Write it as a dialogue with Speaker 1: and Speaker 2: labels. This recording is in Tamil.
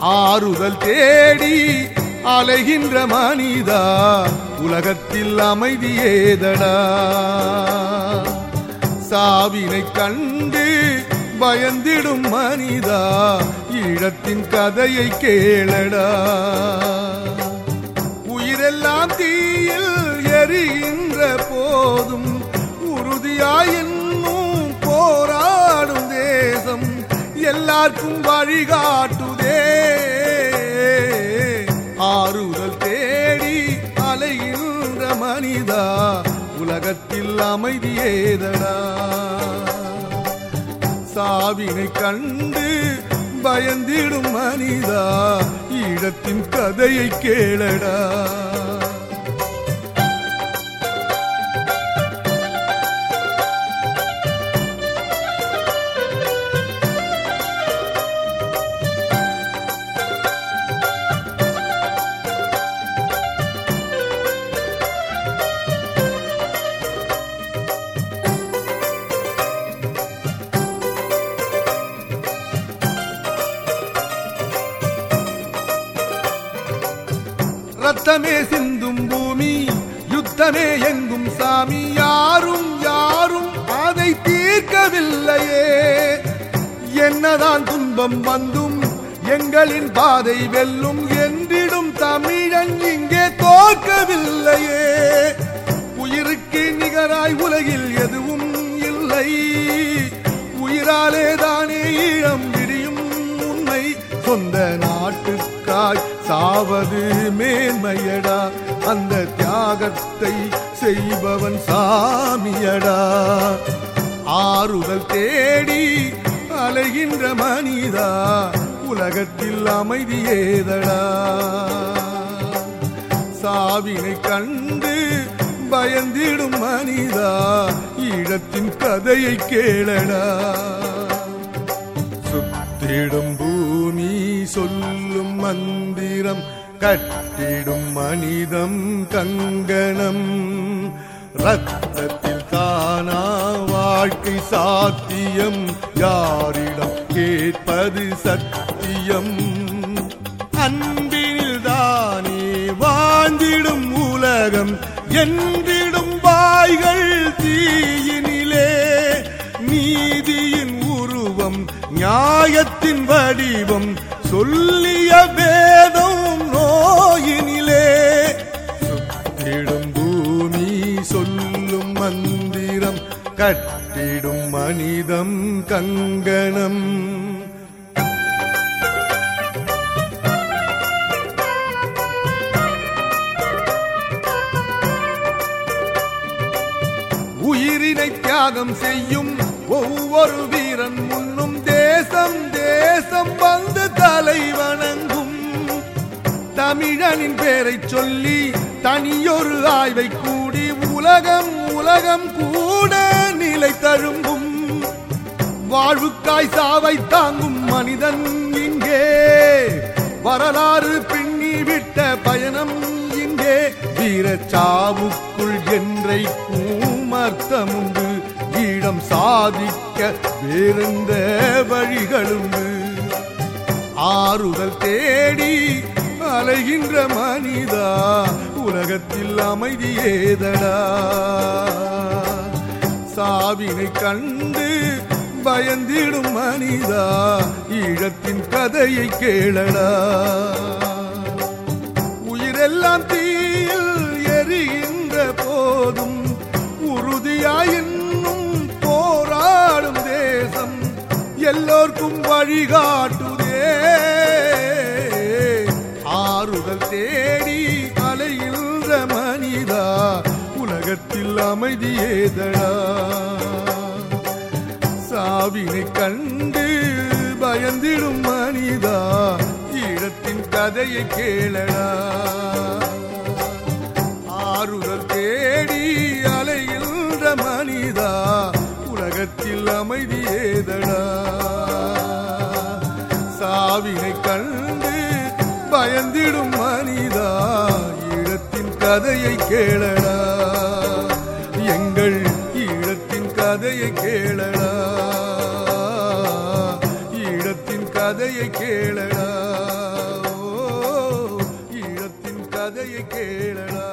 Speaker 1: ஆறுதல் தேடி அலைகின்ற மனிதா உலகத்தில் அமைதியேதடா. சாவினை கண்டு பயந்திடும் மனிதா ஈழத்தின் கதையை கேளடா. உயிரெல்லாம் தீயில் எரியின் எல்லாருக்கும் வழிகாட்டுதே. ஆறுதல் தேடி அலைகின்ற மனிதா உலகத்தில் அமைதியேதடா. சாவினை கண்டு பயந்திடும் மனிதா இடத்தின் கதையை கேளடா. ரத்தமே சிந்தும் பூமி யுத்தமே எங்கும் சாமி. யாரும் யாரும் அதை தீர்க்கவில்லையே. என்னதான் துன்பம் வந்தும் எங்களின் பாதை வெல்லும் என்றிடும் தமிழன் இங்கே தோற்கவில்லையே. உயிருக்கு நிகராய் உலகில் எதுவும் இல்லை. உயிராலே தானே ஈழம் விடியும் உண்மை. சொந்த நாட்டுக்காய் சாவது மேன்மையடா. அந்த தியாகத்தை செய்பவன் சாமியடா. ஆறுதல் தேடி அலைகின்ற மனிதா உலகத்தில் அமைதியேதடா. சாவினை கண்டு பயந்திடும் மனிதா ஈழத்தின் கதையை கேளடா. சுத்திடும் மந்திரம் கட்டிடும் மனிதம் கங்கணம் ரத்தத்தில் தானா வாழ்க்கை சாத்தியம் யாரிடம் கேட்பது சத்தியம் அன்பில் தானே வாழ்ந்திடும் உலகம் என்றிடும் வாய்கள் தீயினிலே நீதியின் உருவம் நியாயத்தின் வடிவம் சொல்லிய கணிதம் கங்கணம். உயிரினை தியாகம் செய்யும் ஒவ்வொரு வீரன் முன்னும் தேசம் தேசம் வந்து தலை வணங்கும். தமிழனின் பேரை சொல்லி தனியொரு ஆய்வை கூடி உலகம் உலகம் கூட நிலை தழும்பும் வாழ்வுக்காய் சாவை தாங்கும் மனிதன் இங்கே. வரலாறு பின்னி விட்ட பயணம் இங்கே. வீரச்சாவுக்குள் என்றைக்கும் அர்த்தமுண்டு ஈடம் சாதிக்க வேறெந்த வழிகளுண்டு. ஆறுதல் தேடி அலைகின்ற மனிதா உலகத்தில் அமைதியேதடா சாவினை கண்டு பயந்திடும் மனிதா ஈழத்தின் கதையை கேளடா. உயிரெல்லாம் தீயில் எரிகின்ற போதும் உறுதியாயின்னும் போராடும் தேசம் எல்லோர்க்கும் வழிகாட்டுதே. ஆறுதல் தேடி அமைதியேதடா. சாவினை கண்டு பயந்திடும் மனிதா ஈழத்தின் கதையை கேளடா. ஆறுதல் தேடி அலைகின்ற மனிதா உலகத்தில் அமைதியேதடா. சாவினை கண்டு பயந்திடும் மனிதா ஈழத்தின் கதையை கேளடா. கேளடா. இடத்தின் கதையை கேளடா. இடத்தின் கதையை கேளடா.